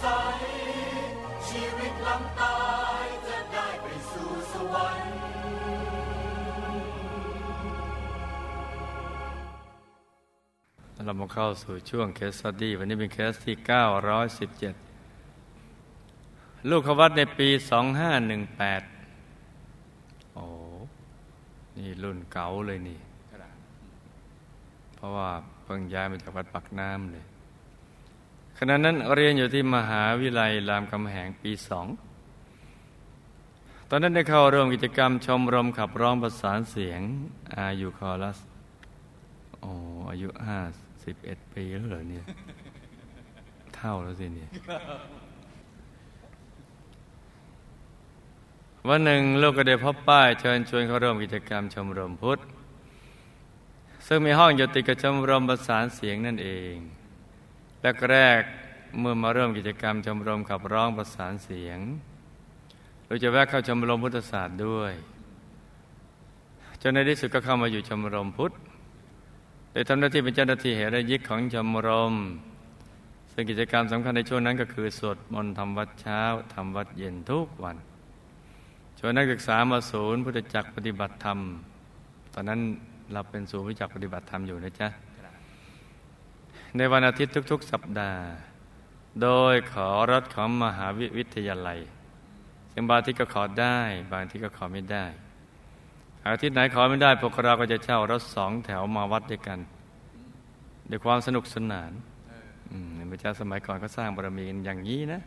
ใส ชีวิตหลังตายจะได้ไปสู่สวรรค์ เรามาเข้าสู่ช่วง case study วันนี้เป็นเคสที่ 917 ลูกเข้าวัดในปี 2518 โอ้ นี่รุ่นเก่าเลยนี่ เพราะว่าเพิ่งย้ายมาจากวัดปักน้ำเลย ขณะนั้นเรียนอยู่ที่มหาวิทยาลัยรามคำแหงปีสอง ตอนนั้นได้เข้าร่วมกิจกรรมชมรมขับร้องประสานเสียงอายุคอรัสโอ้อายุห้าสิบเอ็ดปีแล้วเหรอเนี่ย เท่าแล้วสิเนี่ยวันหนึ่งลูกก็ได้พบป้ายเชิญชวนเข้าร่วมกิจกรรมชมรมพุทธ ซึ่งมีห้องอยู่ติดกับชมรมประสานเสียงนั่นเอง แรกแรกเมื่อมาเริ่มกิจกรรมชมรมขับร้องประสานเสียง เราจะแวะเข้าชมรมพุทธศาสตร์ด้วยจนในที่สุดก็เข้ามาอยู่ชมรมพุทธโดยทำหน้าที่เป็นเจ้าหน้าที่เหรยิกของชมรม ซึ่งกิจกรรมสำคัญในช่วงนั้นก็คือสวดมนต์ทำวัดเช้าทำวัดเย็นทุกวันชวนนักศึกษามาศูนย์พุทธจักรปฏิบัติธรรม ตอนนั้นเราเป็นศูนย์พุทธจักรปฏิบัติธรรมอยู่นะจ๊ะ ในวันอาทิตย์ทุก ๆ สัปดาห์ โดยขอรถของมหาวิทยาลัย ซึ่งบางที่ก็ขอได้ บางที่ก็ขอไม่ได้ อาทิตย์ไหนขอไม่ได้พวกเราก็จะเช่ารถสองแถวมาวัดด้วยกันด้วยความสนุกสนานพระเจ้าสมัยก่อนก็สร้างบารมีกันอย่างนี้นะ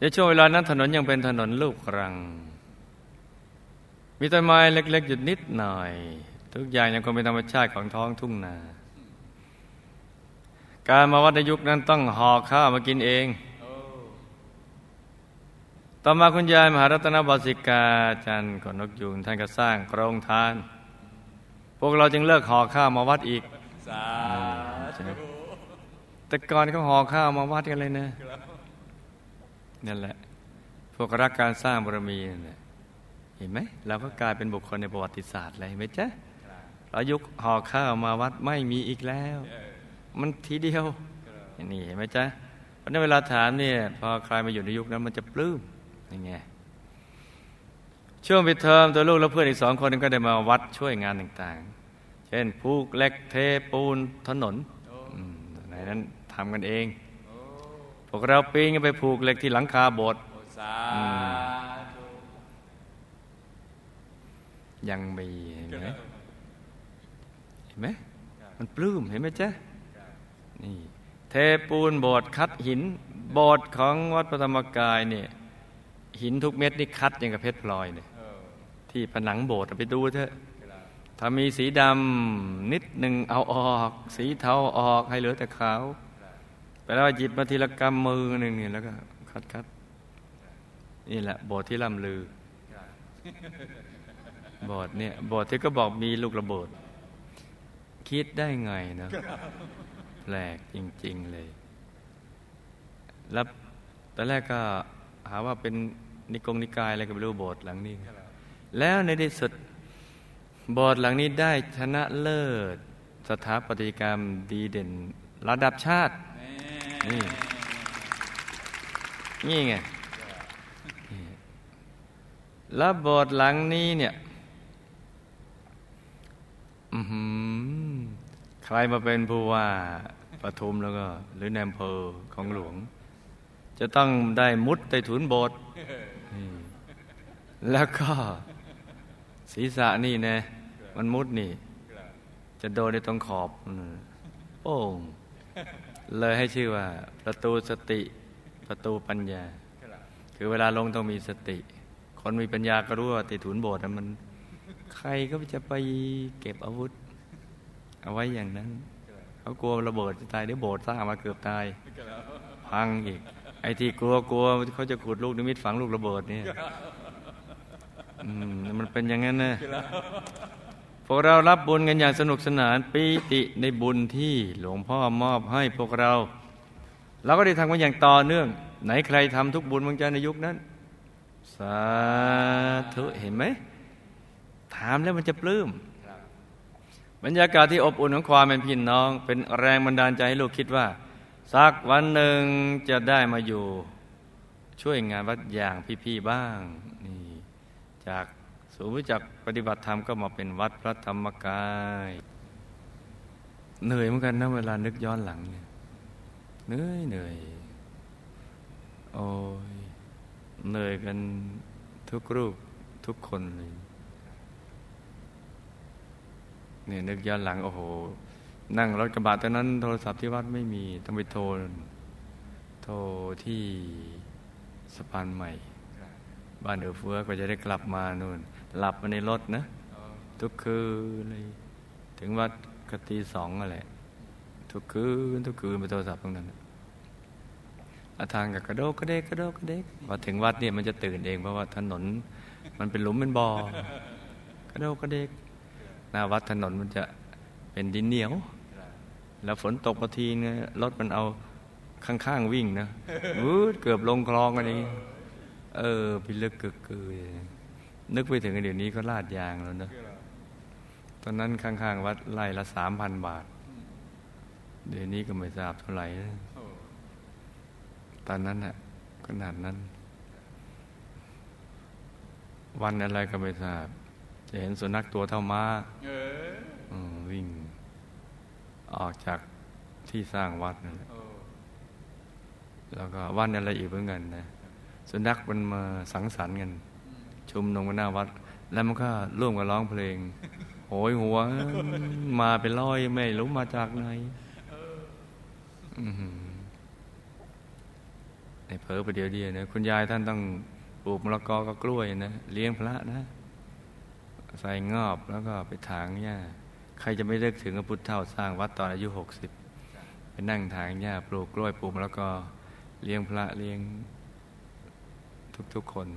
ในช่วงเวลานั้นถนนยังเป็นถนนลูกรัง มีต้นไม้เล็กๆอยู่นิดหน่อย ทุกอย่างยังคงเป็นธรรมชาติของท้องทุ่งนา การมาวัดในยุคนั้นต้องห่อข้าวมากินเอง ต่อมาคุณยายมหารัตนบาสิกาจันทร์ก่อนนกยูงท่านก็สร้างโครงทาน พวกเราจึงเลิกห่อข้าวมาวัดอีกสาธุแต่ก่อนเขาห่อข้าวมาวัดกันเลยนะนั่นแหละ พวกรักการสร้างบารมีนั่นแหละเห็นไหมเราก็กลายเป็นบุคคลในประวัติศาสตร์เลยเห็นไหมจ๊ะเรายุคห่อข้าวมาวัดไม่มีอีกแล้ว มันทีเดียวนี่เห็นไหมจ๊ะเพราะนั้นเวลาถามเนี่ยพอใครมาอยู่ในยุคนั้นมันจะปลื้มยังไงช่วงปิดเทอมตัวลูกและเพื่อนอีกสองคนก็ได้มาวัดช่วยงานต่างๆ เช่นผูกเหล็กเทปูนถนนอืมในนั้นทำกันเอง พวกเราปีนกันไปผูกเหล็กที่หลังคาโบสถ์สาธุยังมีเห็นไหมเห็นไหมมันปลื้มเห็นไหมจ๊ะ นี่เทปูนโบสถ์คัดหิน โบสถ์ของวัดพระธรรมกายเนี่ยหินทุกเม็ดนี่คัดอย่างกับเพชรพลอยเนี่ยเออที่ผนังโบสถ์ไปดูเถอะ ถ้ามีสีดำนิดหนึ่งเอาออก สีเทาออกให้เหลือแต่ขาวไปแล้วหยิบมาทีละกำมือหนึ่งนี่แล้วก็คัดคัดนี่แหละโบสถ์ที่ล่ำลือ โบสถ์เนี่ยโบสถ์ที่ก็บอกมีลูกระเบิดคิดได้ไงเนาะ แปลกจริง ๆ เลย แล้วตอนแรกก็หาว่าเป็นนิกงนิกายอะไรก็ไม่รู้โบสถ์หลังนี้ แล้วในที่สุดโบสถ์หลังนี้ได้ชนะเลิศ สถาปัตยกรรมดีเด่น ระดับชาติ นี่ นี่ไง แล้วโบสถ์หลังนี้เนี่ยใครมาเป็นผู้ว่า ปทุมแล้วก็ หรือในอำเภอของหลวง จะต้องได้มุดใต้ถุนโบสถ์แล้วก็ศีรษะนี่นะมันมุดนี่ จะโดนในตรงขอบโป้งเลยให้ชื่อว่า ประตูสติประตูปัญญา คือเวลาลงต้องมีสติ คนมีปัญญาก็รู้ว่าติถุนโบสถ์น่ะมัน ใครก็จะไปเก็บอาวุธ เอาไว้อย่างนั้น เขากลัวระเบิดจะตายเดี๋ยวโบสถ์สร้างมาเกือบตายพังอีก ไอ้ที่กลัวกลัวเขาจะขุดลูกนิมิตฝังลูกระเบิดเนี่ยมันเป็นอย่างนั้นนะพวกเรารับบุญกันอย่างสนุกสนานปีติในบุญที่หลวงพ่อมอบให้พวกเรา เราก็ได้ทำกันอย่างต่อเนื่อง ไหนใครทำทุกบุญบางจในยุคนั้น สาธุเห็นไหมถามแล้วมันจะปลื้ม บรรยากาศที่อบอุ่นของความเป็นพี่น้อง เป็นแรงบันดาลใจให้ลูกคิดว่า สักวันหนึ่งจะได้มาอยู่ ช่วยงานวัดอย่างพี่ๆบ้างนี่จากศูนย์วิจักปฏิบัติธรรมก็มาเป็นวัดพระธรรมกายเหนื่อยเหมือนกันนะเวลานึกย้อนหลังเนี่ยเหนื่อยเหนื่อยโอ้ยเหนื่อยกันทุกรูปทุกคนเลย เนี่ยนึกย้อนหลังโอ้โห นั่งรถกระบะตอนนั้น โทรศัพท์ที่วัดไม่มีต้องไปโทร โทรที่สะพานใหม่ บ้านเอือเฟื้อก็จะได้กลับมานู่น หลับมาในรถนะ ทุกคืนเลยถึงวัดกตีสองอะไรทุกคืนทุกคืนไปโทรศัพท์ตรงนั้นอาทางกับกระโดกกระเดกกระโดกกระเดกพอถึงวัดเนี่ยมันจะตื่นเองเพราะว่าถนน มันเป็นหลุมเป็นบ่อกระโดกกระเดก หน้าวัดถนนมันจะเป็นดินเหนียว แล้วฝนตกพอทีเนี่ยรถมันเอาข้างๆวิ่งนะเกือบลงคลองอะไรเออพิลึกกึกกือนึกไปถึงเดี๋ยวนี้ก็ลาดยางแล้วนะตอนนั้นข้างๆวัดไร่ละสามพันบาท เดี๋ยวนี้ก็ไม่ทราบเท่าไหร่นะตอนนั้นน่ะขนาดนั้น วันอะไรก็ไม่ทราบ จะเห็นสุนัขตัวเท่าม้าวิ่ง ออกจากที่สร้างวัดนั่นแหละแล้วก็วันอะไรอีกเหมือนกันนะสุนัขมันมาสังสรรค์กัน ชุมนุมกันหน้าวัด แล้วมันก็ร่วมกันร้องเพลง โหยหัว มาเป็นร้อยไม่รู้มาจากไหนในเผลอประเดี๋ยวเดียวนะคุณยายท่านต้องปลูกมะละกอกับกล้วยนะ เลี้ยงพระนะ ใส่งอบแล้วก็ไปถางหญ้า ใครจะไม่เลิกถึงพระพุทธเจ้าสร้างวัดตอนอายุหกสิบไปนั่งถางหญ้าปลูกกล้วยปลูกมะละกอเลี้ยงพระเลี้ยง ทุกๆคน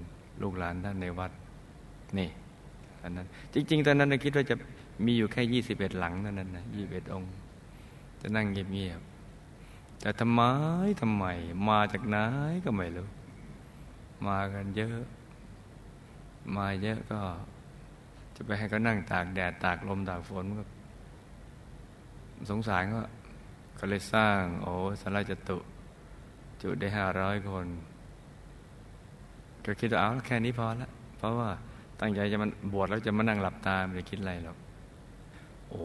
ลูกหลานท่านในวัด นี่ตอนนั้น จริง ๆ ตอนนั้นคิดว่าจะมีอยู่แค่ยี่สิบเอ็ดหลังเท่านั้นนะยี่สิบเอ็ดองค์ จะนั่งเงียบๆแต่ทำไมทำไม มาจากไหนก็ไม่รู้ มากันเยอะ มาเยอะก็ จะไปให้เขานั่งตากแดดตากลมตากฝนก็ สงสารก็ก็เลยสร้าง โอ้สาราจตุ จุได้ห้าร้อยคน ก็คิดว่าเอาแค่นี้พอละเพราะว่าตั้งใจจะมันบวชแล้วจะมานั่งหลับตาไม่ได้คิดอะไรหรอก โอ้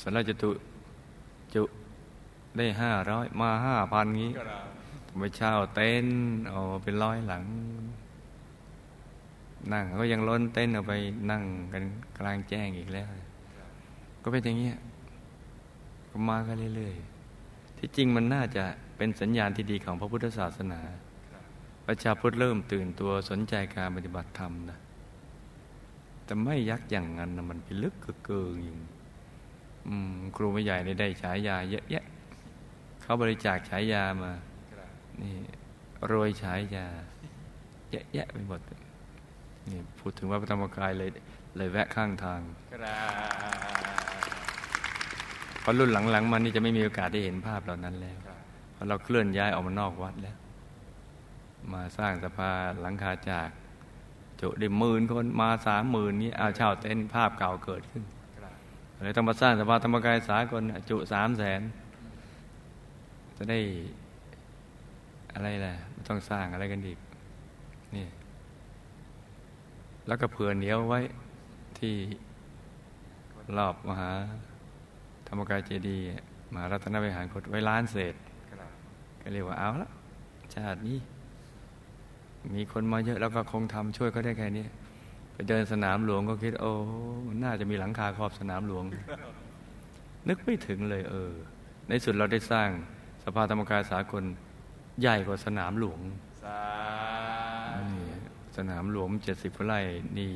สาราจตุ จุได้ห้าร้อยมาห้าพันงี้ไปเช่าเต็นเอาเป็นร้อยหลัง นั่งก็ยังล้นเต้นเอาไปนั่งกันกลางแจ้งอีกแล้ว ก็เป็นอย่างเงี้ยก็มากันเรื่อยๆที่จริงมันน่าจะเป็นสัญญาณที่ดีของพระพุทธศาสนา ประชาพุทธเริ่มตื่นตัวสนใจการปฏิบัติธรรมนะแต่ไม่ยักอย่างนั้นนะมันไปลึกเกินอยู่ครูไม่ใหญ่ในได้ฉายาเยอะแยะเขาบริจาคฉายามา นี่รวยฉายาเยอะแยะไปหมด นี่พูดถึงว่าพระธรรมกายเลยเลยแวะข้างทางเพราะรุ่นหลังๆมันนี่จะไม่มีโอกาสได้เห็นภาพเหล่านั้นแล้ว เพราะเราเคลื่อนย้ายออกมานอกวัดแล้ว มาสร้างสภาหลังคาจากจุได้หมื่นคนมาสามหมื่นนี้เอาเช่าเต้นภาพเก่าเกิดขึ้นเลยต้องมาสร้างสภาธรรมกายสากลจุสามแสนจะได้อะไรแหละไม่ต้องสร้างอะไรกันอีกนี่ แล้วก็เผื่อเหนียวไว้ที่รอบมหาธรรมกายเจดีย์มหารัตนวิหารกดไว้ล้านเศษ ก็เรียกว่าเอาละชาตินี้ มีคนมาเยอะแล้วก็คงทำช่วยก็ได้แค่นี้ไปเดินสนามหลวงก็คิด โอ้น่าจะมีหลังคาครอบสนามหลวง นึกไม่ถึงเลยเออ ในสุดเราได้สร้างสภาธรรมกายสากลใหญ่กว่าสนามหลวงส นามหลวงเจ็ดสิบไร่นี่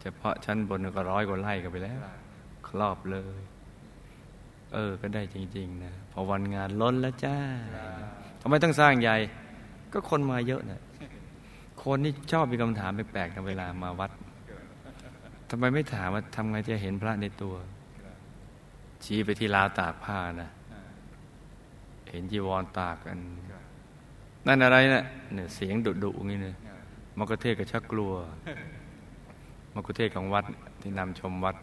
เฉพาะชั้นบนก็ร้อยกว่าไร่กันไปแล้ว ครอบเลย เออ ก็ได้จริง ๆ นะพอวันงานล้นแล้วจ้าทำไมต้องสร้างใหญ่ ก็คนมาเยอะนะคนนี่ชอบมีคำถามแปลกๆในเวลามาวัดทำไมไม่ถามว่าทำไงจะเห็นพระในตัว ชี้ไปที่ลาวตากผ้านะเห็นจีวรตากกัน นั่นอะไรนะเนี่ยเสียงดุดุงี้เนี่ย มกุเทศก็ชักกลัวมกุเทศของวัดที่นำชมวัด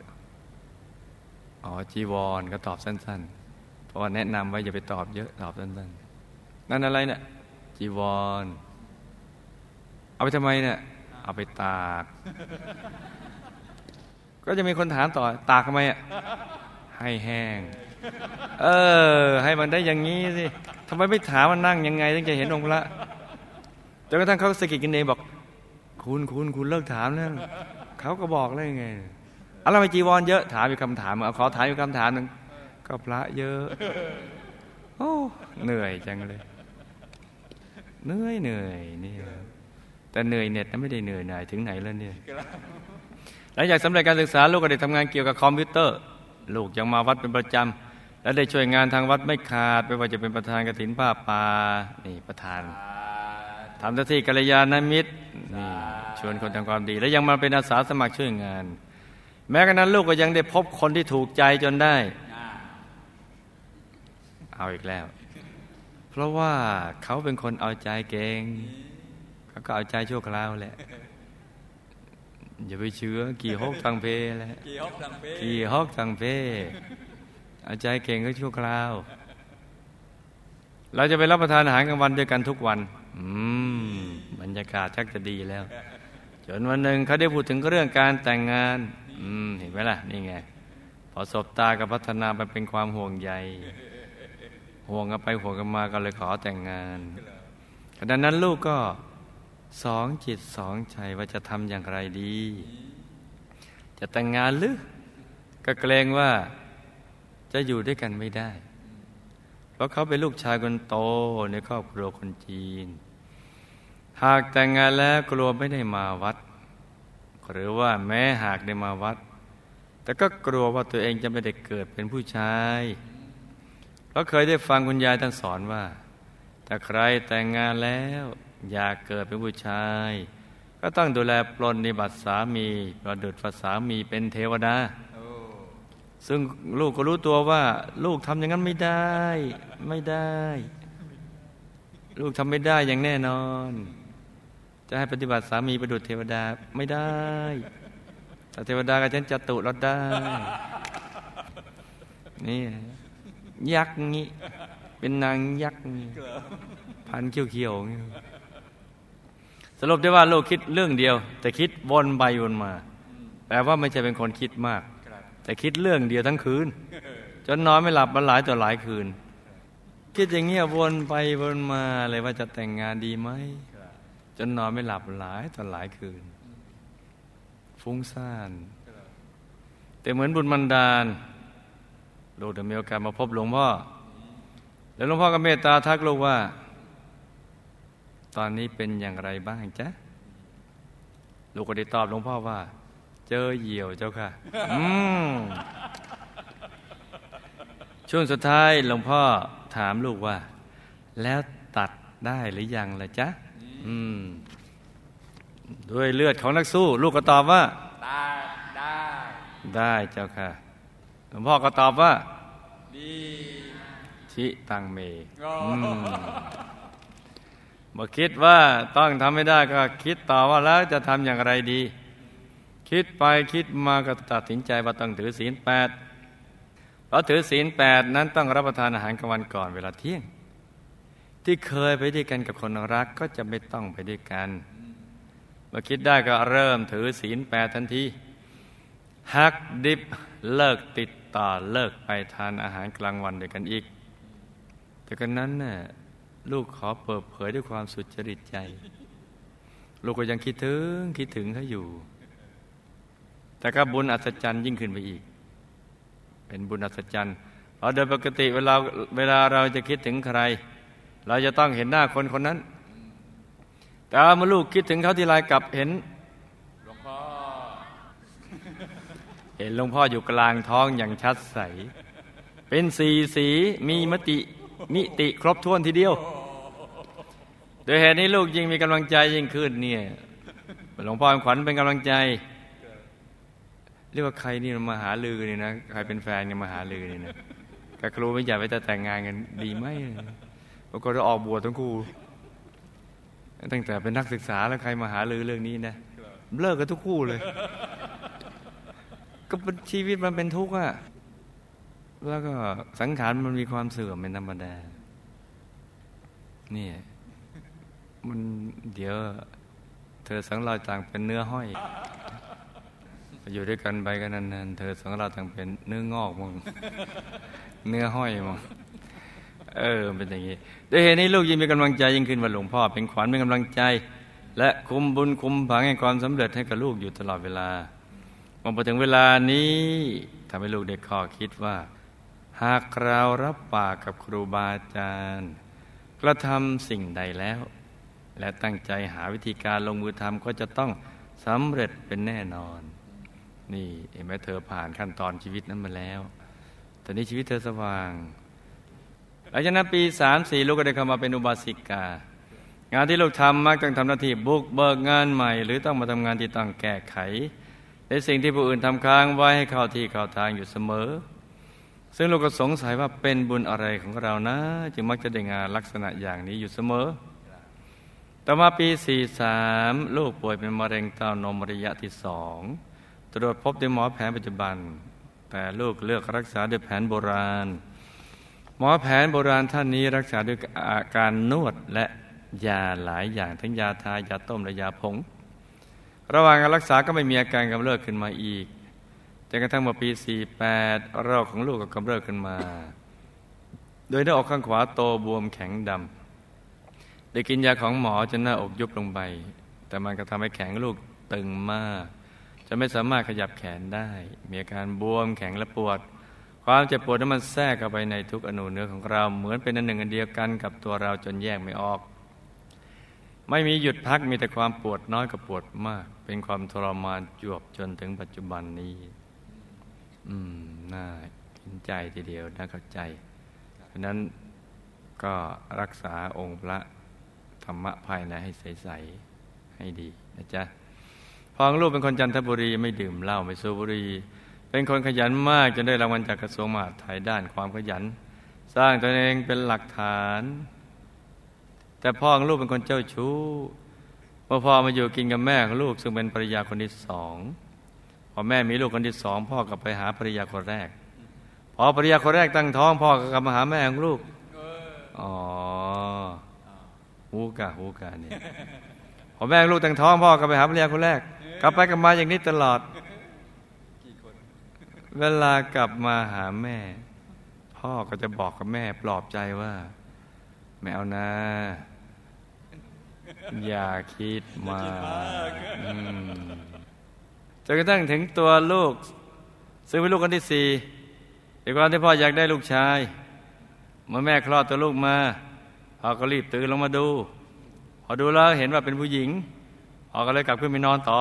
อ๋อจีวรก็ตอบสั้น ๆ เพราะว่าแนะนำว่าอย่าไปตอบเยอะตอบสั้น ๆ นั่นอะไรเนี่ยจีวร เอาไปทำไมเนี่ยเอาไปตาก ก็จะมีคนถามต่อตากทำไมอะให้แห้ง เออ ให้มันได้อย่างนี้สิทำไมไม่ถามมันนั่งยังไงถึงจะเห็นองค์พระจนกระทั่งเขาสะกิดกันเองบอก คุณคุณคุณเลิกถามแล้วเขาก็บอกเลยไงอะไรไปจีวรเยอะถามอยู่คำถามเอาขอถามอยู่คำถามหนึ่งก็พระเยอะโอ้เหนื่อยจังเลยเหนื่อยเหนื่อยนี่แต่เหนื่อยเน็ตนะไม่ได้เหนื่อยหน่ายถึงไหนแล้วเนี่ยหลังจากสำเร็จการศึกษาลูกก็ได้ทำงานเกี่ยวกับคอมพิวเตอร์ ลูกยังมาวัดเป็นประจำและได้ช่วยงานทางวัดไม่ขาดไม่ว่าจะเป็นประธานกฐินผ้าป่านี่ประธานทำหน้าที่กัลยาณมิตรนี่ ชวนคนทำความดี และยังมาเป็นอาสาสมัครช่วยงาน แม้กระนั้นลูกก็ยังได้พบคนที่ถูกใจจนได้ เอาอีกแล้ว เพราะว่าเขาเป็นคนเอาใจเก่งเขาก็เอาใจชั่วคราวแหละอย่าไปเชื้อกี่ฮกทางเพแหละกี่ฮกสังเพกี่ฮอกทางเพเอาใจเก่งก็ชั่วคราว เราจะไปรับประทานอาหารกลางวันด้วยกันทุกวัน อืมบรรยากาศชักจะดีแล้ว จนวันหนึ่งเขาได้พูดถึงเรื่องการแต่งงาน อืมเห็นไหมล่ะ นี่ไง พอสบตากับพัฒนาไปเป็นความห่วงใย ห่วงกันไปห่วงกันมาก็เลยขอแต่งงานขณะนั้นลูกก็สองจิตสองใจว่าจะทำอย่างไรดี จะแต่งงานหรือ ก็เกรงว่าจะอยู่ด้วยกันไม่ได้ เพราะเขาเป็นลูกชายคนโตในครอบครัวคนจีน หากแต่งงานแล้วกลัวไม่ได้มาวัด หรือว่าแม้หากได้มาวัด แต่ก็กลัวว่าตัวเองจะไม่ได้เกิดเป็นผู้ชายเพราะเคยได้ฟังคุณยายท่านสอนว่า ถ้าใครแต่งงานแล้วอยากเกิดเป็นผู้ชาย ก็ต้องดูแลปลนนิบัติสามีประดุจภาสามีเป็นเทวดาซึ่งลูกก็รู้ตัวว่า ลูกทำอย่างนั้นไม่ได้ ไม่ได้ ลูกทำไม่ได้อย่างแน่นอน จะให้ปฏิบัติสามีประดุจเทวดาไม่ได้ แต่เทวดากับฉันจะตุเราได้ นี่ ยักษ์งี้ เป็นนางยักษ์งี้พันเขี้ยวๆงี้สรุปได้ว่าโลกคิดเรื่องเดียว แต่คิดวนไปวนมา แปลว่าไม่ใช่เป็นคนคิดมาก แต่คิดเรื่องเดียวทั้งคืน จนนอนไม่หลับมาหลายต่อหลายคืน คิดอย่างเงี้ยวนไปวนมาเลยว่าจะแต่งงานดีไหม จนนอนไม่หลับหลายต่อหลายคืน ฟุ้งซ่าน แต่เหมือนบุญบันดาลลูกได้มีโอกาสมาพบหลวงพ่อ แล้วหลวงพ่อก็เมตตาทักลูกว่า ตอนนี้เป็นอย่างไรบ้างจ๊ะ ลูกก็ได้ตอบหลวงพ่อว่า เจอเหี่ยวเจ้าค่ะ อืมช่วงสุดท้ายหลวงพ่อถามลูกว่า แล้วตัดได้หรือยังล่ะจ๊ะ ด้วยเลือดของนักสู้ ลูกก็ตอบว่าตาได้ ได้เจ้าค่ะหลวงพ่อก็ตอบว่า ดีชิตังเมโอ้อืมเมื่อคิดว่าต้องทำไม่ได้ก็คิดต่อว่าแล้วจะทำอย่างไรดี คิดไปคิดมาก็ตัดสินใจว่าต้องถือศีลแปดเพราะถือศีลแปดนั้นต้องรับประทานอาหารกลางวันก่อนเวลาเที่ยง ที่เคยไปด้วยกันกับคนรักก็จะไม่ต้องไปด้วยกัน เมื่อคิดได้ก็เริ่มถือศีลแปดทันทีหักดิบเลิกติดต่อเลิกไปทานอาหารกลางวันด้วยกันอีก แต่กันนั้นน่ะลูกขอเปิดเผยด้วยความสุจริตใจ ลูกก็ยังคิดถึงคิดถึงเขาอยู่ แต่ก็บุญอัศจรรย์ยิ่งขึ้นไปอีก เป็นบุญอัศจรรย์เพราะโดยปกติเวลาเวลาเราจะคิดถึงใคร เราจะต้องเห็นหน้าคนคนนั้น แต่เมื่อลูกคิดถึงเขาทีไรกลับเห็นหลวงพ่อเห็นหลวงพ่ออยู่กลางท้องอย่างชัดใส เป็นสีสีมีมติมิติครบถ้วนทีเดียว โดยเหตุนี้ลูกยิ่งมีกำลังใจยิ่งขึ้นเนี่ยหลวงพ่อขวัญเป็นกำลังใจ เรียกว่าใครนี่มาหาลือนี่นะ ใครเป็นแฟนกันมาหาลือนี่นะกับครูไม่อยากไปจะแต่งงานกันดีไหม กฏว่าออกบวชทั้งคู่ตั้งแต่เป็นนักศึกษาแล้วใครมาหาลือเรื่องนี้นะเลิกกันทุกคู่เลย ก็เป็นชีวิตมันเป็นทุกข์อะแล้วก็สังขารมันมีความเสื่อมเป็นธรรมดานี่มันเดี๋ยว เธอสังเราต่างเป็นเนื้อห้อย อยู่ด้วยกันไปกันนานๆเธอสังเราต่างเป็นเนื้องอกมั้งเนื้อห้อยมั้ง เออเป็นอย่างนี้ด้วยเหตุนี้ลูกยิ่งมีกำลังใจยิ่งขึ้นว่าหลวงพ่อเป็นขวัญเป็นกำลังใจ และคุมบุญคุมผังแห่งความสำเร็จให้กับลูกอยู่ตลอดเวลาพอถึงเวลานี้ทำให้ลูกได้ข้อคิดว่า หากเรารับปากกับครูบาอาจารย์กระทำสิ่งใดแล้ว และตั้งใจหาวิธีการลงมือทำก็จะต้องสำเร็จเป็นแน่นอน นี่เห็นไหมเธอผ่านขั้นตอนชีวิตนั้นมาแล้วตอนนี้ชีวิตเธอสว่าง หลังจากนั้นปีสามสี่ลูกก็ได้เข้ามาเป็นอุบาสิกา งานที่ลูกทำมักต้องทำหน้าที่บุกเบิกงานใหม่ หรือต้องมาทำงานที่ต้องแก้ไข ในสิ่งที่ผู้อื่นทำค้างไว้ให้เข้าที่เข้าทางอยู่เสมอ ซึ่งลูกก็สงสัยว่าเป็นบุญอะไรของเรานะ จึงมักจะได้งานลักษณะอย่างนี้อยู่เสมอ ต่อมาปี 43 ลูกป่วยเป็นมะเร็งเต้านมระยะที่สองตรวจพบด้วยหมอแผนปัจจุบัน แต่ลูกเลือกรักษาด้วยแผนโบราณ หมอแผนโบราณท่านนี้รักษาด้วยอาการนวดและยาหลายอย่างทั้งยาทายาต้มและยาผง ระหว่างการรักษาก็ไม่มีอาการกำเริบขึ้นมาอีกจนกระทั่งมาปี 48 โรคของลูกก็กำเริบขึ้นมา โดยหน้าอกข้างขวาโตบวมแข็งดำได้กินยาของหมอจนหน้าอกยุบลงไป แต่มันก็ทำให้แข็งลูกตึงมาก จะไม่สามารถขยับแขนได้ มีอาการบวมแข็งและปวด ความเจ็บปวดนั้นมันแทรกเข้าไปในทุกอนูเนื้อของเราเหมือนเป็นอันหนึ่งอันเดียวกันกับตัวเราจนแยกไม่ออก ไม่มีหยุดพักมีแต่ความปวดน้อยกับปวดมาก เป็นความทรมานจวบจนถึงปัจจุบันนี้ อืมน่ากินใจทีเดียวน่าเข้าใจเพราะนั้นก็รักษาองค์พระธรรมะภายในให้ใสๆให้ดีนะจ๊ะพองลูกเป็นคนจันทบุรีไม่ดื่มเหล้าไม่สูบบุหรี่ เป็นคนขยันมากจนได้รางวัลจากกระทรวงมหาดไทยด้านความขยัน สร้างตนเองเป็นหลักฐาน แต่พ่อของลูกเป็นคนเจ้าชู้เมื่อพ่อมาอยู่กินกับแม่ของลูกซึ่งเป็นภรรยาคนที่สองพอแม่มีลูกคนที่สองพ่อก็ไปหาภรรยาคนแรก พอภรรยาคนแรกตั้งท้อง พ่อก็กลับมาหาแม่ของลูกอ๋อหูกะหูกะนี่ยพอแม่ลูกตั้งท้องพ่อก็ไปหาภรรยาคนแรก กลับไปกลับมาอย่างนี้ตลอด เวลากลับมาหาแม่ พ่อก็จะบอกกับแม่ปลอบใจว่า แมวนะ อย่าคิดมากจนกระทั่งถึงตัวลูก ซึ่งเป็นลูกคนที่สี่แต่ความที่พ่ออยากได้ลูกชายเมื่อแม่คลอดตัวลูกมาพ่อก็รีบตื่นลงมาดู พอดูแล้วเห็นว่าเป็นผู้หญิงพ่อก็เลยกลับขึ้นไปนอนต่อ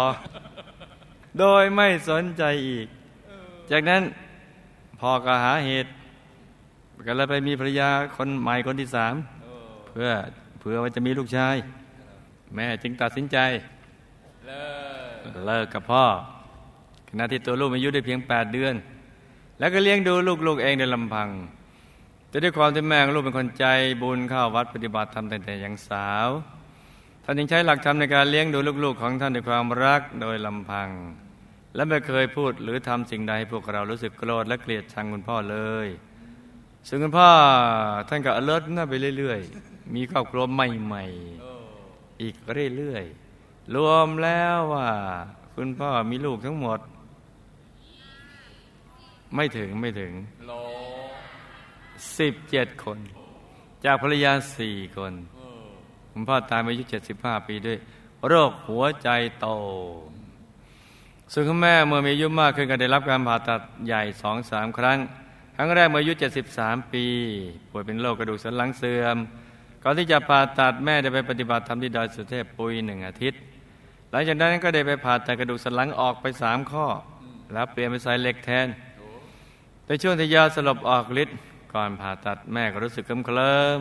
โดยไม่สนใจอีก จากนั้นพ่อก็หาเหตุก็เลยไปมีภรรยาคนใหม่คนที่สามเพื่อเพื่อว่าจะมีลูกชาย แม่จึงตัดสินใจ เลิกกับพ่อขณะที่ตัวลูกอายุได้เพียง 8 เดือน แล้วก็เลี้ยงดูลูกๆเองโดยลำพังแต่ด้วยความที่แม่ของลูกเป็นคนใจบุญเข้าวัดปฏิบัติธรรมแต่ยังสาวท่านยังใช้หลักธรรมในการเลี้ยงดูลูกๆ ของท่านด้วยความรักโดยลำพัง และไม่เคยพูดหรือทำสิ่งใดให้พวกเรารู้สึกโกรธและเกลียดชังคุณพ่อเลย ซึ่งคุณพ่อท่านก็อเลิศหน้าไปเรื่อย ๆ มีครอบครัวใหม่ ๆ อีกเรื่อย ๆ รวมแล้วว่า คุณพ่อมีลูกทั้งหมด ไม่ถึงไม่ถึงสิบเจ็ดคน จากภรรยาสี่คนคุณพ่อตายอายุเจ็ดสิบห้าปีด้วย โรคหัวใจโต ส่วนคุณแม่เมื่อมีอายุมากขึ้นก็ได้รับการผ่าตัดใหญ่สองสามครั้ง ครั้งแรกเมื่ออายุเจ็ดสิบสามปีป่วยเป็นโรคกระดูกสันหลังเสื่อมก่อนที่จะผ่าตัดแม่ได้ไปปฏิบัติธรรมที่ดอยสุเทพปุยหนึ่งอาทิตย์ หลังจากนั้นก็ได้ไปผ่าตัดกระดูกสันหลังออกไปสามข้อ แล้วเปลี่ยนเป็นสายเหล็กแทนในช่วงที่ยาสลบออกฤทธิ์ก่อนผ่าตัดแม่ก็รู้สึกเคลิ้ม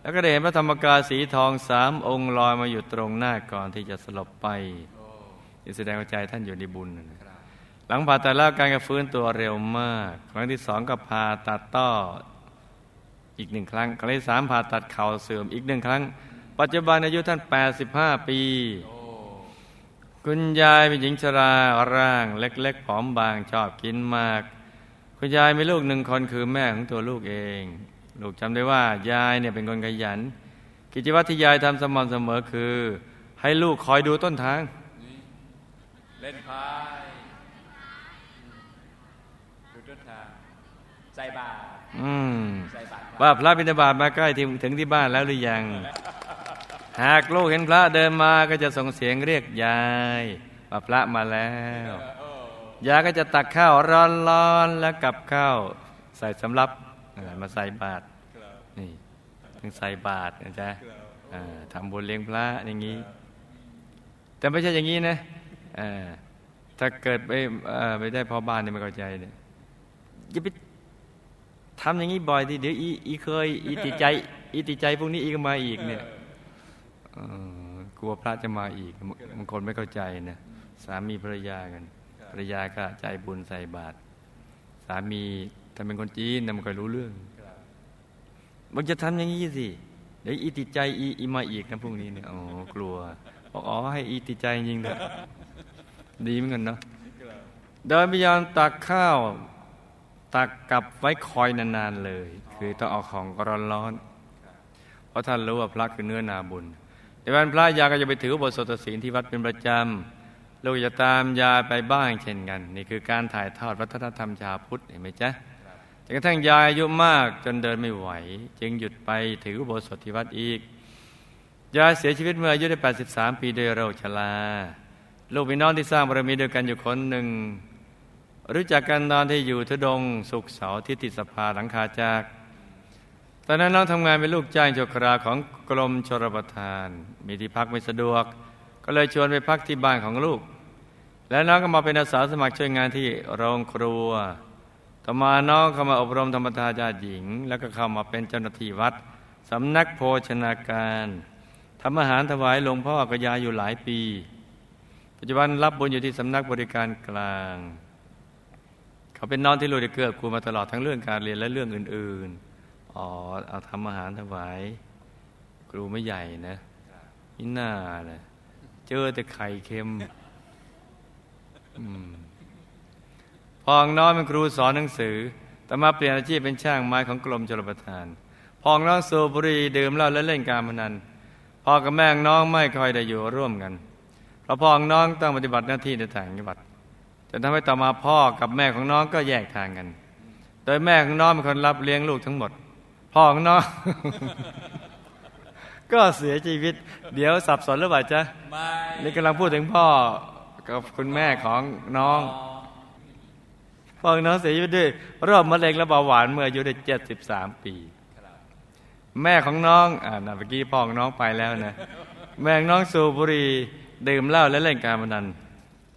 แล้วก็ได้เห็นพระธรรมกายสีทองสามองค์ลอยมาอยู่ตรงหน้าก่อนที่จะสลบไป แสดงว่าใจท่านอยู่ในบุญหลังผ่าตัดแล้วการกระฟื้นตัวเร็วมาก ครั้งที่สองก็ผ่าตัดต้ออีกหนึ่งครั้ง ครั้งที่สามผ่าตัดเข่าเสื่อมอีกหนึ่งครั้ง ปัจจุบันอายุท่าน 85 ปี คุณยายเป็นหญิงชราร่าง เล็กๆผอมบางชอบกินมาก คุณยายมีลูกหนึ่งคนคือแม่ของตัวลูกเอง ลูกจำได้ว่ายายเนี่ยเป็นคนขยัน กิจวัตรที่ยายทำสม่ำเสมอคือ ให้ลูกคอยดูต้นทางเล่นพายดูต้นทางใส่บาตรอืมใส่บาตรว่าพระบิณฑบาตมาใกล้ถึงถึงที่บ้านแล้วหรือยัง หากลูกเห็นพระเดินมาก็จะส่งเสียงเรียกยายว่าพระมาแล้วยายก็จะตักข้าวร้อนๆแล้วกับข้าวใส่สำรับอ่ามาใส่บาตรนี่ถึงใส่บาตรนะจ๊ะทำบุญเลี้ยงพระอย่างนี้ แต่ไม่ใช่อย่างนี้นะ ถ้าเกิดไปเอ่อไปได้พอบ้านเนี่ยไม่เข้าใจเนี่ยอย่าไปทำอย่างนี้บ่อยดิเดี๋ยวอีอีเคย อีติใจ อีติใจพวกนี้อีก็มาอีกเนี่ยกลัวพระจะมาอีกบางคนไม่เข้าใจนะสามีภรรยากันภรรยาก็ใจบุญใส่บาตรสามีถ้าเป็นคนจีนน่ะมันก็รู้เรื่องมันจะทำอย่างนี้สิเดี๋ยวอีติใจอีอีมาอีกนะพวกนี้เนี่ยโอ๋อกลัวบอกอ๋อให้อีติใจจริงเถอะ ดีเหมือนกันเนาะเดินพยายามตักข้าว ตักกลับไว้คอยนานๆเลย คือต้องเอาของร้อนๆเพราะท่านรู้ว่าพระคือเนื้อนาบุญในวันพระยาก็จะไปถือบทสวดศีลที่วัดเป็นประจำลูกจะตามยายไปบ้างเช่นกัน นี่คือการถ่ายทอดวัฒนธรรมชาวพุทธเห็นไหมจ๊ะจนกระทั่งยายอายุมากจนเดินไม่ไหว จึงหยุดไปถืออุโบสถที่วัดอีก ยายเสียชีวิตเมื่ออายุได้ 83 ปีโดยโรคชรา ลูกพี่น้องที่สร้างบารมีด้วยกันอยู่คนหนึ่ง รู้จักกันตอนที่อยู่ทุดงสุขเสาที่ติดสภาหลังคาจากตอนนั้นน้องทำงานเป็นลูกจ้างชั่วคราของกรมชลประทาน มีที่พักไม่สะดวก ก็เลยชวนไปพักที่บ้านของลูก และน้องก็มาเป็นอาสาสมัครช่วยงานที่โรงครัว ต่อมาน้องเข้ามาอบรมธรรมทายาทหญิง แล้วก็เข้ามาเป็นเจ้าหน้าที่วัดสำนักโภชนาการทำอาหารถวายหลวงพ่อกับยาอยู่หลายปี ปัจจุบันรับบุญอยู่ที่สำนักบริการกลาง เขาเป็นน้องที่รู้ได้เกื้อกูลมาตลอดทั้งเรื่องการเรียนและเรื่องอื่น ๆ อ๋อเอาทำอาหารถวายครูไม่ใหญ่นะนี่น่านะเจอแต่ไข่เค็มมพองน้องเป็นครูสอนหนังสือ แต่มาเปลี่ยนอาชีพเป็นช่างไม้ของกรมชลประทาน พองน้องสูบบุหรี่ดื่มเหล้าและเล่นการพนันพ่อกับแม่งน้องไม่ค่อยได้อยู่ร่วมกัน พราะพ่อของน้องต้องปฏิบัติหน้าที่ในต่างจังหวัดจนทำให้ต่อมาพ่อกับแม่ของน้องก็แยกทางกัน โดยแม่ของน้องเป็นคนรับเลี้ยงลูกทั้งหมด พ่อของน้อง ก็เสียชีวิต เดี๋ยวสับสนหรือเปล่าจ๊ะไม่นี่กำลังพูดถึงพ่อกับคุณแม่ของน้องพ่อของน้องเสียชีวิตด้วยโรคมะเร็งและเบาหวานเมื่ออายุได้เจ็ดสิบสามปีครับแม่ของน้องอ่าน่ะเมื่อกี้พ่อของน้องไปแล้วนะแม่ของน้องสูบบุหรี่ ดื่มเหล้าและเล่นการพนัน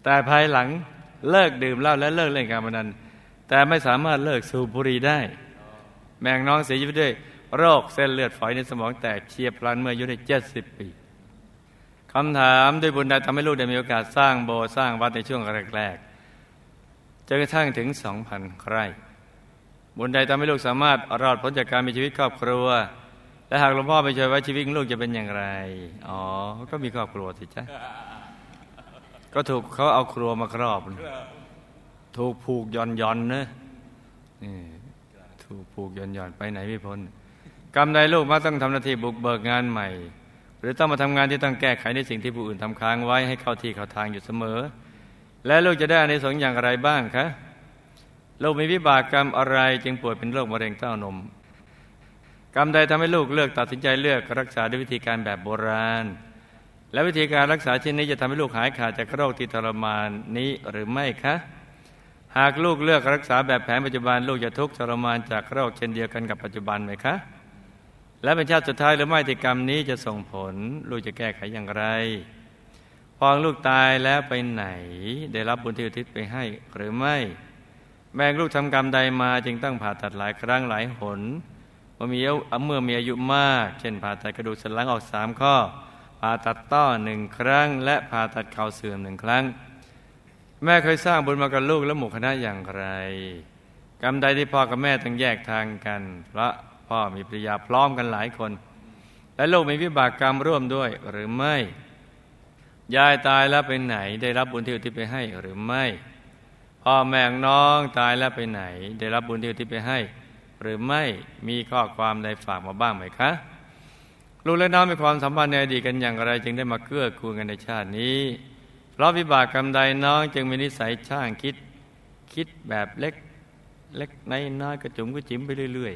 แต่ภายหลังเลิกดื่มเหล้าและเลิกเล่นการพนัน แต่ไม่สามารถเลิกสูบบุหรี่ได้ แม่งน้องเสียชีวิตด้วยโรคเส้นเลือดฝอยในสมองแตกเฉียบพลันเมื่ออายุได้เจ็ดสิบปีคำถามด้วยบุญใดทำให้ลูกได้มีโอกาสสร้างโบสถ์สร้างวัดในช่วงแรกๆจนกระทั่งถึงสองพันไร่บุญใดทำให้ลูกสามารถรอดพ้นจากการมีชีวิตครอบครัว และหากหลวงพ่อไม่ช่วยไว้ชีวิตลูกจะเป็นอย่างไร อ๋อ ก็มีครอบครัวสิจ๊ะก็ถูกเขาเอาครัวมาครอบ ถูกผูกย่อนย่อนๆนะนี่ถูกผูกย่อนย่อนไปไหนไม่พ้นกรรมใดลูกมาต้องทำหน้าที่บุกเบิกงานใหม่ หรือต้องมาทำงานที่ต้องแก้ไขในสิ่งที่ผู้อื่นทำค้างไว้ให้เข้าที่เข้าทางอยู่เสมอ และลูกจะได้อาในสงส์อย่างไรบ้างคะลูกมีวิบากกรรมอะไรจึงป่วยเป็นโรคมะเร็งเต้านม กรรมใดทำให้ลูกเลือกตัดสินใจเลือกรักษาด้วยวิธีการแบบโบราณ และวิธีการรักษาเช่นนี้จะทำให้ลูกหายขาดจากโรคที่ทรมานนี้หรือไม่คะ หากลูกเลือกรักษาแบบแผนปัจจุบัน ลูกจะทุกข์ทรมานจากโรคเช่นเดียวกันกับปัจจุบันไหมคะ และเป็นชาติสุดท้ายหรือไม่ที่กรรมนี้จะส่งผล ลูกจะแก้ไขอย่างไรพอลูกตายแล้วไปไหน ได้รับบุญที่อุทิศไปให้หรือไม่ แม่ลูกทำกรรมใดมาจึงต้องผ่าตัดหลายครั้งหลายหนเมื่อมีเมื่อมีอายุมาก เช่นผ่าตัดกระดูกสันหลังออกสามข้อ ผ่าตัดต้อหนึ่งครั้ง และผ่าตัดเข่าเสื่อมหนึ่งครั้ง แม่เคยสร้างบุญมากับลูกและหมู่คณะอย่างไร กรรมใดที่พ่อกับแม่ต้องแยกทางกันเพราะพ่อมีภรรยาพร้อมกันหลายคน และลูกมีวิบากกรรมร่วมด้วยหรือไม่ ยายตายแล้วไปไหน ได้รับบุญที่อุทิศไปให้หรือไม่พ่อแม่น้องตายแล้วไปไหน ได้รับบุญที่อุทิศไปให้ หรือไม่มีข้อความใดฝากมาบ้างไหมคะลูกและน้องมีความสัมพันธ์ในอดีตกันอย่างไร จึงได้มาเกื้อกูลกันในชาตินี้ เพราะวิบากกรรมใดน้องจึงมีนิสัยช่างคิด คิดแบบเล็กเล็กในน้อยกระจุมกระจิ๋มไปเรื่อย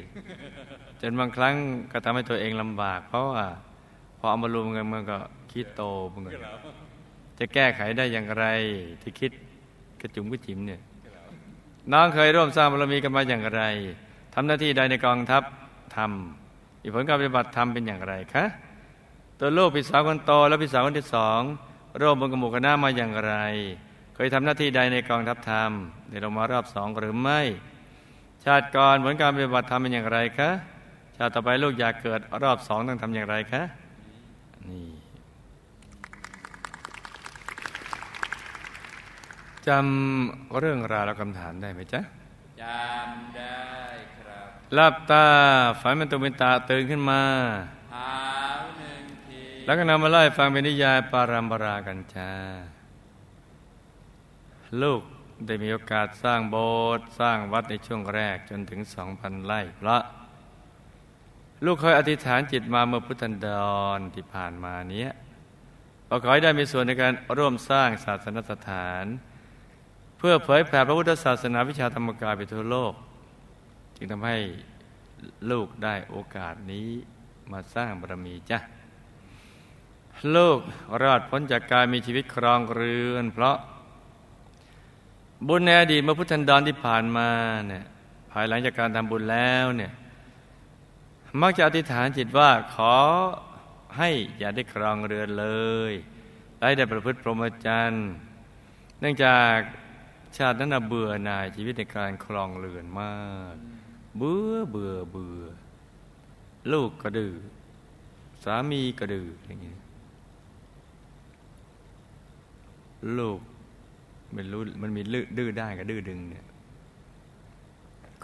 ๆ จนบางครั้งก็ทำให้ตัวเองลำบาก เพราะว่าพอเอามารวมกันมันก็คิดโตมันก็จะแก้ไขได้อย่างไรที่คิดกระจุมกระจิ๋มเนี่ย น้องเคยร่วมสร้างบารมีกันมาอย่างไร ทำหน้าที่ใดในกองทัพทำมีผลการปฏิบัติธรรมเป็นอย่างไรคะตัวลูกพี่สาวคนโตและพี่สาวคนที่สองร่วมบนกระหมู่คณะมาอย่างไร เคยทำหน้าที่ใดในกองทัพธรรมได้ลงมารอบสองหรือไม่ ชาติก่อนผลการปฏิบัติธรรมเป็นอย่างไรคะชาติต่อไปลูกอยากเกิดรอบสองต้องทำอย่างไรคะนี่จำเรื่องราวและคำถามได้ไหมจ๊ะจำได้ หลับตาฝันเป็นตุเป็นตาตื่นขึ้นมาหาหนึ่งทีแล้วก็นำมาไล่ฟังเป็นนิยายปารัมปรากันจ้า ลูกได้มีโอกาสสร้างโบสถ์สร้างวัดในช่วงแรกจนถึงสองพันไร่พระลูกเคยอธิษฐานจิตมาเมื่อพุทธันดรที่ผ่านมาเนี้ยขอให้ได้มีส่วนในการร่วมสร้างศาสนสถาน เพื่อเผยแผ่พระพุทธศาสนาวิชาธรรมกายไปทั่วโลก จึงทำให้ลูกได้โอกาสนี้มาสร้างบารมีจ้ะลูกรอดพ้นจากการมีชีวิตครองเรือน เพราะ บุญในอดีตเมื่อพุทธันดรที่ผ่านมาเนี่ยภายหลังจากการทำบุญแล้วเนี่ยมักจะอธิษฐานจิตว่าขอให้อย่าได้ครองเรือนเลยได้ได้ประพฤติพรหมจรรย์เนื่องจากชาตินั้นเบื่อหน่ายชีวิตในการครองเรือนมาก เบื่อเบื่อเบื่อลูกก็ดื้อสามีก็ดื้ออย่างนี้ลูกไม่รู้มันมีดื้อดื้อด้านกับดื้อดึงเนี่ย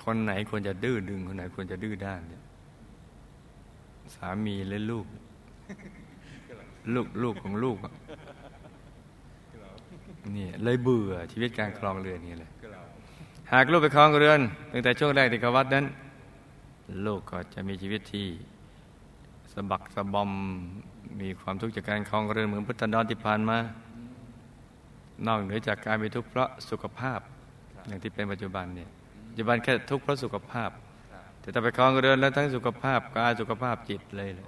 คนไหนควรจะดื้อดึง คนไหนควรจะดื้อด้านเนี่ยสามีและลูก ลูกลูกของลูกนี่เลยเบื่อชีวิตการครองเรือนนี่เลย หากลูกไปครองเรือนตั้งแต่ช่วงแรกที่เขาวัดนั้น ลูกก็จะมีชีวิตที่สะบักสะบอมมีความทุกข์จากการครองเรือนเหมือนพุทธนดรที่ผ่านมานอกเหนือจากการมีทุกข์เพราะสุขภาพ อย่างที่เป็นปัจจุบันเนี่ยปัจจุบันแค่ทุกข์เพราะสุขภาพ แต่ถ้าไปครองเรือนแล้วทั้งสุขภาพกายสุขภาพจิตเลยเลย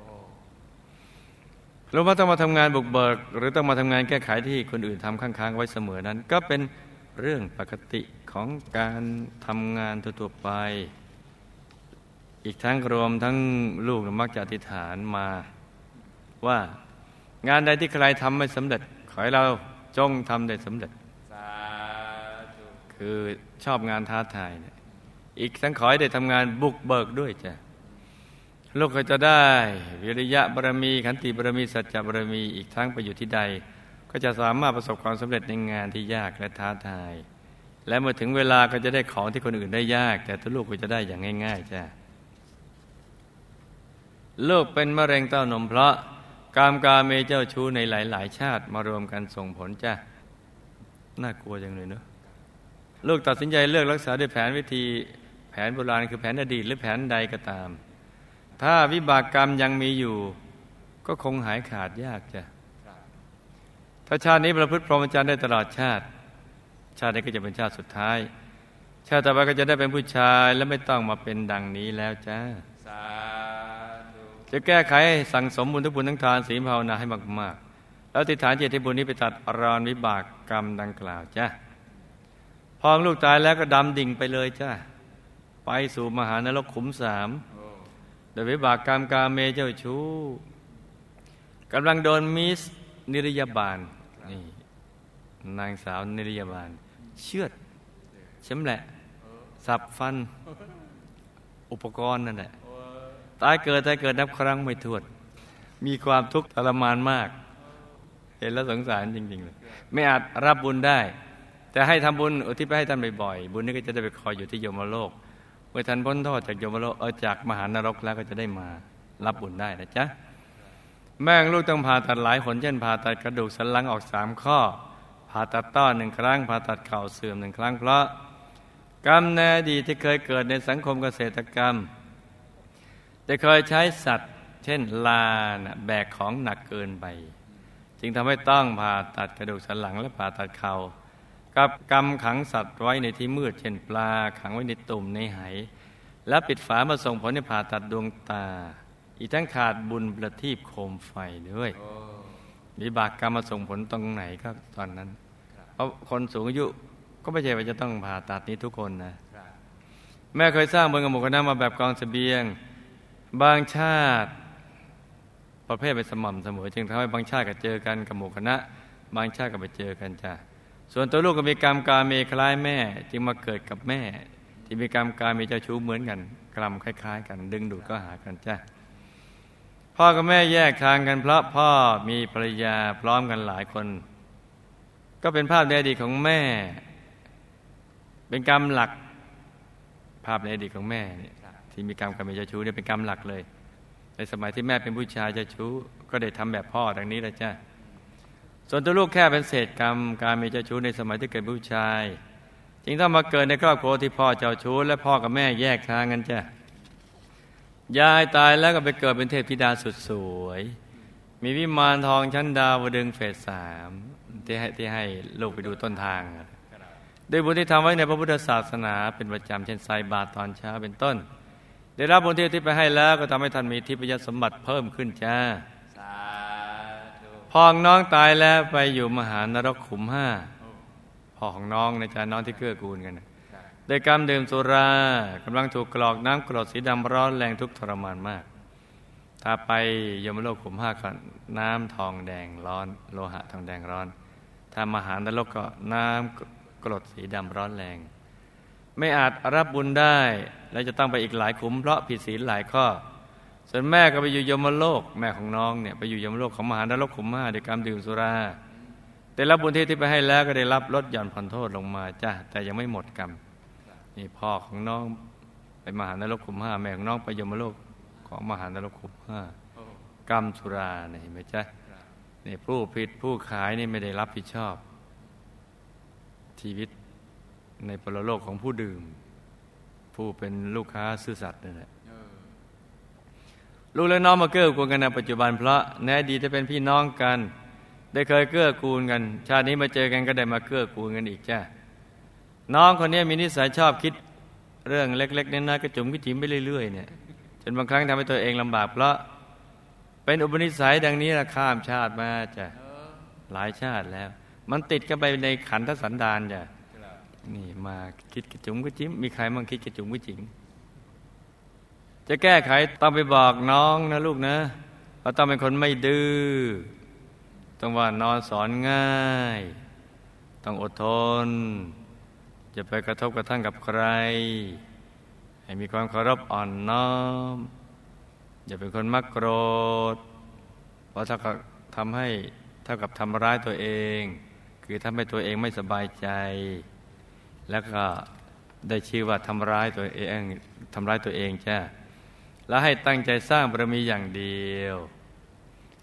รู้ว่าต้องมาทำงานบุกเบิก หรือต้องมาทำงานแก้ไขที่คนอื่นทำค้างๆไว้เสมอนั้น ก็เป็นเรื่องปกติ ของการทำงานทั่วๆไป อีกทั้งรวมทั้งลูกมักจะอธิษฐานมา ว่างานใดที่ใครทำไม่สำเร็จ ขอให้เราจงทำได้สำเร็จสาธุคือชอบงานท้าทายเนี่ยอีกทั้งขอให้ได้ทำงานบุกเบิกด้วยจ้ะลูกก็จะได้วิริยะบารมี ขันติบารมี สัจจะบารมีอีกทั้งไปอยู่ที่ใด ก็จะสามารถประสบความสำเร็จในงานที่ยากและท้าทาย และเมื่อถึงเวลาก็จะได้ของที่คนอื่นได้ยาก แต่ทุลูกก็จะได้อย่างง่าย ๆจ้ะลูกเป็นมะเร็งเต้านมเพราะกามกาเมเจ้าชู้ในหลาย ๆ ชาติมารวมกันส่งผลจ้ะน่ากลัวจังเลยเนอะลูกตัดสินใจเลือกรักษาด้วยแผนวิธีแผนโบราณคือแผนอดีตหรือแผนใดก็ตาม ถ้าวิบากกรรมยังมีอยู่ ก็คงหายขาดยากจ้ะถ้าชาตินี้ประพฤติพรหมจรรย์ได้ตลอดชาติ ชาตินี้ก็จะเป็นชาติสุดท้าย ชาติต่อไปก็จะได้เป็นผู้ชายและไม่ต้องมาเป็นดังนี้แล้วจ้าสาธุจะแก้ไขให้สั่งสมบุญทุกบุญทั้งทานศีลภาวนาให้มากๆ แล้วติดฐานเจตที่บุญนี้ไปตัดรอนวิบากกรรมดังกล่าวจ้าพอลูกตายแล้วก็ดำดิ่งไปเลยจ้าไปสู่มหานรกขุมสามโอ้โดยวิบากกรรมกาเมเจ้าชู้กำลังโดนมิสนิรยาบาลนี่นางสาวนิรยาบาล เชือดชำแหละสับฟัน อุปกรณ์นั่นแหละโอ้ตายเกิดตายเกิดนับครั้งไม่ถ้วน มีความทุกข์ทรมานมาก เห็นแล้วสงสารจริงๆเลยไม่อาจรับบุญได้ แต่ให้ทำบุญอุทิศไปให้ท่านบ่อยๆบุญนี้ก็จะได้ไปคอยอยู่ที่โยมโลกเมื่อท่านพ้นโทษจากโยมโลกเออจากมหานรกแล้วก็จะได้มารับบุญได้นะจ๊ะแม่งลูกต้องผ่าตัดหลายหนเช่นผ่าตัดกระดูกสันหลังออกสามข้อ ผ่าตัดต้อหนึ่งครั้งผ่าตัดเข่าเสื่อมหนึ่งครั้งเพราะ กรรมในอดีตที่เคยเกิดในสังคมเกษตรกรรม ได้เคยใช้สัตว์ เช่นลานะแบกของหนักเกินไป จึงทำให้ต้องผ่าตัดกระดูกสันหลังและผ่าตัดเขา่ากับกรรมขังสัตว์ไว้ในที่มืด เช่นปลาขังไว้ในตุ่มในไห และปิดฝามาส่งผลให้ผ่าตัดดวงตา อีกทั้งขาดบุญประทีปโคมไฟด้วยมีบากกรรมมาส่งผลตรงไหนก็ตอนนั้น เพราะคนสูงอายุก็ไม่ใช่ว่าจะต้องผ่าตัดนี้ทุกคนนะแม่เคยสร้างบนกระหมูกระน้ามาแบบกองสเสบียง บางชาติ ประเภทเป็นสม่ำเสมอจึงทำให้บางชาติก็เจอกันกับหมู่คณะ บางชาติก็ไปเจอกันจ้ะส่วนตัวลูกก็มีกรรมการเมคล้ายแม่ จึงมาเกิดกับแม่ ที่มีกรรมการมีเจ้าชู้เหมือนกัน กรรมคล้าย ๆ กัน ดึงดูดก็หากันจ้ะพ่อกับแม่แยกทางกันเพราะพ่อมีภรรยาพร้อมกันหลายคน ก็เป็นภาพในอดีตของแม่ เป็นกรรมหลัก ภาพในอดีตของแม่เนี่ยที่มีกรรมกับมีเจ้าชู้เนี่ยเป็นกรรมหลักเลย ในสมัยที่แม่เป็นผู้ชายเจ้าชู้ ก็ได้ทำแบบพ่อดังนี้แหละจ้ะส่วนตัวลูกแค่เป็นเศษกรรม การมีเจ้าชู้ในสมัยที่เกิดผู้ชาย จึงต้องมาเกิดในครอบครัวที่พ่อเจ้าชู้ และพ่อกับแม่แยกทางกันจ้ะยายตายแล้วก็ไปเกิดเป็นเทพธิดาสุดสวย มีวิมานทองชั้นดาวดึงเฟสสาม ที่ให้ที่ให้ลูกไปดูต้นทางโดยบุญที่ทำไว้ในพระพุทธศาสนา เป็นประจำเช่นใส่บาตรตอนเช้าเป็นต้น ได้รับบุญที่ที่ไปให้แล้วก็ทำให้ท่านมีทิพยสมบัติเพิ่มขึ้นจ้าพองน้องตายแล้วไปอยู่มหานรกขุมห้าพ่อของน้องนะจ๊ะน้องที่เกื้อกูลกันโดยกรรมดื่มสุรากำลังถูกกรอกน้ำกรดสีดำร้อนแรงทุกทรมานมาก ถ้าไปยมโลกขุมห้าก็น้ำทองแดงร้อน โลหะทองแดงร้อน ถ้ามหารนรกก็น้ำกรดสีดำร้อนแรง ไม่อาจรับบุญได้ และจะต้องไปอีกหลายขุมเพราะผิดศีลหลายข้อ ส่วนแม่ก็ไปอยู่ยมโลก แม่ของน้องเนี่ยไปอยู่ยมโลกของมหานรกขุมห้าด้วยกรรมดื่มสุราได้รับบุญที่ที่ไปให้แล้วก็ได้รับลดหย่อนผ่อนโทษลงมาจ้ะแต่ยังไม่หมดกรรมนี่พ่อของน้องไปมหานรกขุมห้าแม่ของน้องไปยมโลกของมหานรกขุมห้ากรรมสุราเนี่ยเห็นไหมจ๊ะ นี่ผู้ผิดผู้ขายนี่ไม่ได้รับผิดชอบ ชีวิตในปรโลกของผู้ดื่ม ผู้เป็นลูกค้าซื่อสัตย์นั่นแหละลูกและน้องมาเกื้อกูลกันในปัจจุบัน เพราะในอดีจะเป็นพี่น้องกัน ได้เคยเกื้อกูลกัน ชาตินี้มาเจอกันก็ได้มาเกื้อกูลกันอีกจ้าน้องคนนี้มีนิสัยชอบคิดเรื่องเล็กๆน้อยๆกระจุมกระจิมไปเรื่อยๆเนี่ยจนบางครั้งทำให้ตัวเองลำบากเพราะ เป็นอุปนิสัยดังนี้ละข้ามชาติมาจ้ะหลายชาติแล้ว มันติดกันไปในขันธสันดานจ้ะนี่มาคิดกระจุมกระจิมมีใครมั่งคิดกระจุมกระจิงจะแก้ไขต้องไปบอกน้องนะลูกนะเราต้องเป็นคนไม่ดื้อต้องว่านอนสอนง่าย ต้องอดทนจะไปกระทบกระทั่งกับใคร ให้มีความเคารพอ่อนน้อม อย่าเป็นคนมักโกรธ เพราะถ้าทำให้เท่ากับทำร้ายตัวเอง คือทำให้ตัวเองไม่สบายใจ แล้วก็ได้ชื่อว่าทำร้ายตัวเองทำร้ายตัวเองจ้าและให้ตั้งใจสร้างบารมีอย่างเดียว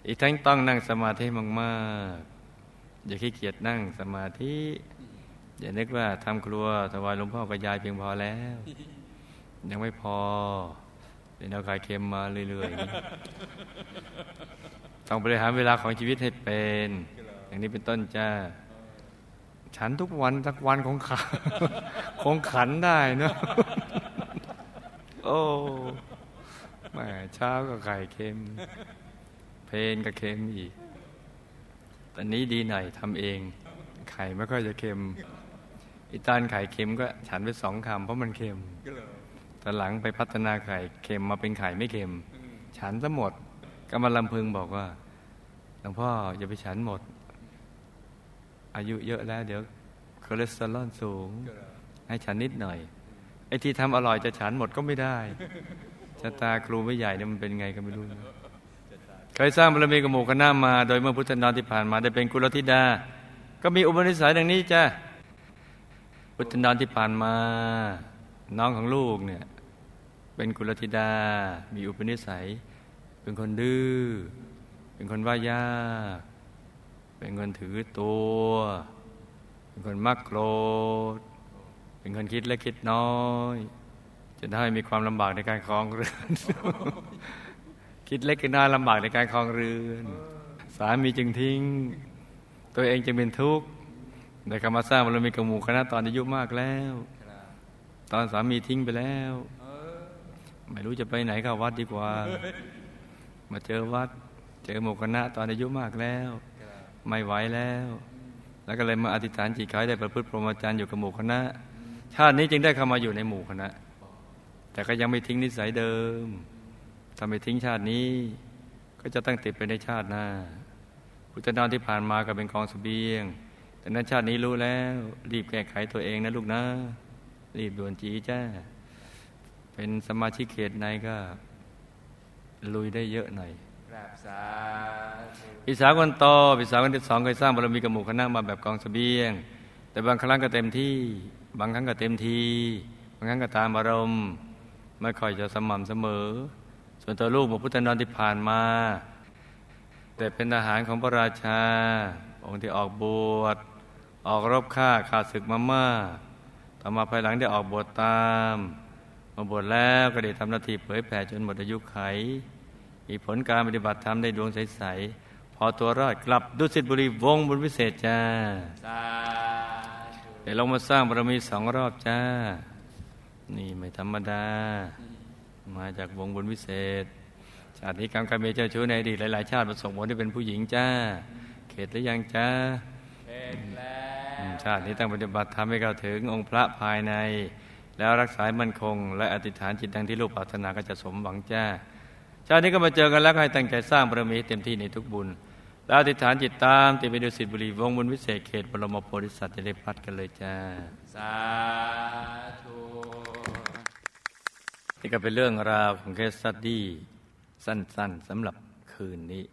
อีกทั้งต้องนั่งสมาธิมากๆ อย่าขี้เกียจนั่งสมาธิ อย่านึกว่าทำครัวถวายหลวงพ่อกับยายเพียงพอแล้ว ยังไม่พอ เป็นเอาไข่เค็มมาเรื่อยๆต้องบริหารเวลาของชีวิตให้เป็น อย่างนี้เป็นต้นจ้า ฉันทุกวันสักวันของขันคงขันได้เนาะโอ้แม่เช้าก็ไข่เค็ม เพนก็เค็มอีกตอนนี้ดีหน่อยทำเอง ไข่ไม่ค่อยจะเค็มอีตานไข่เค็มก็ฉันไปสองคำเพราะมันเค็ม แต่หลังไปพัฒนาไข่เค็มมาเป็นไข่ไม่เค็ม ฉันซะหมดก็มาลำพึงบอกว่าหลวงพ่ออย่าไปฉันหมด อายุเยอะแล้ว เดี๋ยวคอเลสเตอรอลสูง ให้ฉันนิดหน่อยไอ้ที่ทำอร่อยจะฉันหมดก็ไม่ได้ชะตาครูไม่ใหญ่เนี่ยมันเป็นไงก็ไม่รู้เคยสร้างบารมีกับหมู่คณะมา โดยเมื่อพุทธนานที่ผ่านมาได้เป็นกุลธิดา ก็มีอุปนิสัยดังนี้จ้ะพุทธนานที่ผ่านมา น้องของลูกเนี่ย เป็นกุลธิดา มีอุปนิสัย เป็นคนดื้อ เป็นคนว่ายาก เป็นคนถือตัว เป็นคนมักโกรธ เป็นคนคิดเล็กคิดน้อย จะทำให้มีความลำบากในการครองเรือน คิดเล็กคิดน้อยลำบากในการครองเรือน สามีจึงทิ้ง ตัวเองจึงเป็นทุกข์ได้คำมาสร้างบารมีกับหมู่คณะตอนอายุมากแล้ว ตอนสามีทิ้งไปแล้ว ไม่รู้จะไปไหนเข้าวัดดีกว่า มาเจอวัด เจอหมู่คณะตอนอายุมากแล้ว ไม่ไหวแล้ว แล้วก็เลยมาอธิษฐานจิตขอให้ได้ประพฤติพรหมจรรย์อยู่กับหมู่คณะ ชาตินี้จึงได้เข้ามาอยู่ในหมู่คณะ แต่ก็ยังไม่ทิ้งนิสัยเดิมถ้าไม่ทิ้งชาตินี้ ก็จะตั้งติดไปในชาติหน้าพุทธนามที่ผ่านมาก็เป็นกองเสบียง แต่นั้นชาตินี้รู้แล้ว รีบแก้ไขตัวเองนะลูกนะ รีบด่วนจีจ้า เป็นสมาชิกเขตในก็ลุยได้เยอะหน่อยกราบสาธุพี่สาวคนโตพี่สาวคนที่สองเคยสร้างบารมีกับหมู่คณะมาแบบกองเสบียง แต่บางครั้งก็เต็มที่ บางครั้งก็เต็มที บางครั้งก็ตามอารมณ์ไม่ค่อยจะสม่ำเสมอ ส่วนตัวลูกหมู่พุทธนอนที่ผ่านมา แต่เป็นทหารของพระราชา องค์ที่ออกบวชออกรบฆ่าขาดศึกมามากต่อมาภายหลังได้ออกบวชตาม มาบวชแล้วก็ได้ทำหน้าที่เผยแผ่จนหมดอายุไข มีผลการปฏิบัติธรรมได้ดวงใส ๆ พอตัวรอดกลับดุสิตบุรีวงศ์บุญวิเศษจ้าสาธุเดี๋ยวลงมาสร้างบารมีสองรอบจ้า นี่ไม่ธรรมดา มาจากวงบุญวิเศษ ชาตินี้กรรมการเมียเจ้าชู้ในอดีตหลายๆชาติประสงค์ผลที่เป็นผู้หญิงจ้า เขตหรือยังจ้าเป็นแล้ว อืมชาตินี้ต้องปฏิบัติทำให้เข้าถึงองค์พระภายใน แล้วรักษาให้มั่นคง และอธิษฐานจิตดังที่ลูกปรารถนาก็จะสมหวังจ้าชาตินี้ก็มาเจอกันแล้วก็ให้ตั้งใจสร้างบารมีให้เต็มที่ในทุกบุญ แล้วอธิษฐานจิตตามติดไปดูสิทธิบุรีวงศ์บุญวิเศษเขตบรมโพธิสัตว์จะได้พัดกันเลยจ้า สาธุนี่ก็เป็นเรื่องราวของ case study สั้นๆสำหรับคืนนี้